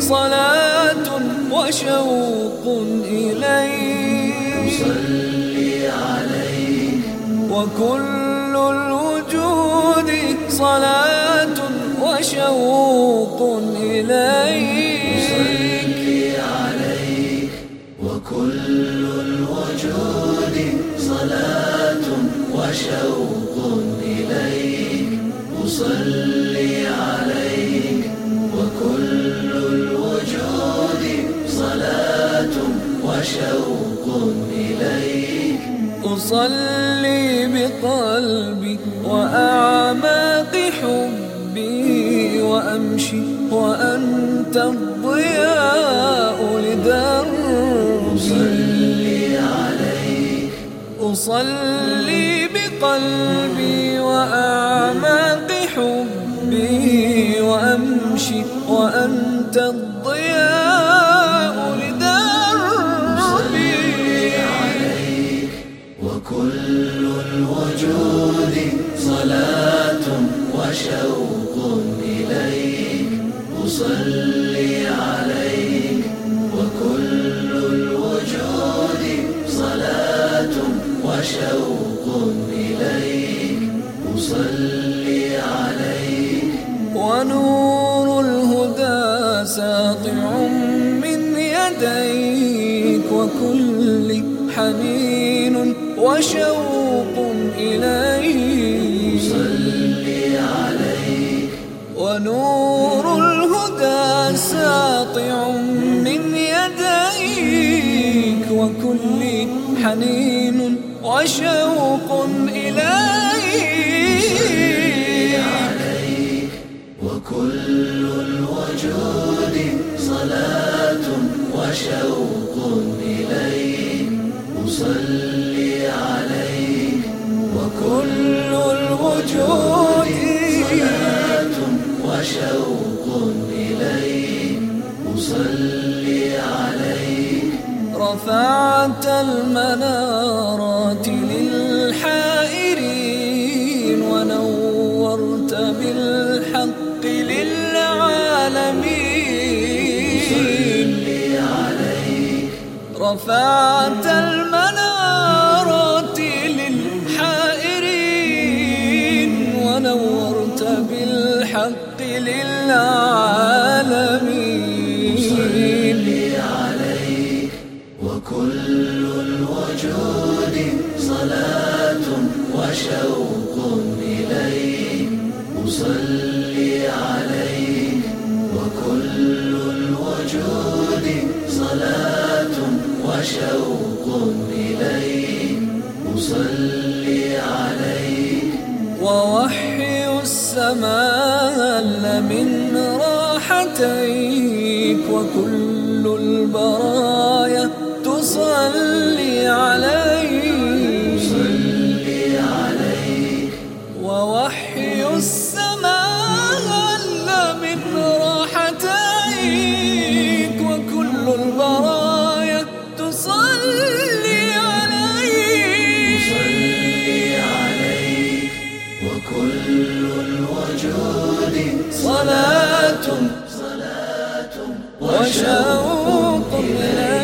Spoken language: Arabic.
صلاة وشوق إليك. صلي عليك وكل الوجود صلاة وشوق إليك. صلي عليك وكل الوجود صلاة وشوق إليك. أصلي أصلي بقلبي وأعماق حبي وأمشي وأنت الضياء لدربي عليك أصلي بقلبي وأعماق حبي وأمشي وأنت الضياء وشوق إليك. أصلي عليك. وكل الوجود صلاة وشوق إليك. أصلي عليك. ونور الهدى ساطع من يديك. وكل حنين وشوق إليك. ونور الهدى ساطع من يديك وكل حنين وشوق إليك. وكل الوجود صلاة وشوق إليك. أصلي عليك. كل الوجود وشوق إليك أصلي عليك. رفعت المنارات للحائرين ونورت بالحق للعالمين. صلي عليك. رفعت المنارات بالحق للعالمين. صلي عليك وكل الوجود صلاة وشوق إليك أصلي عليك وكل الوجود صلاة وشوق إليك أصلي عليك ووحي السماء من راحتيك وكل البرايا تصلي وشوق لنا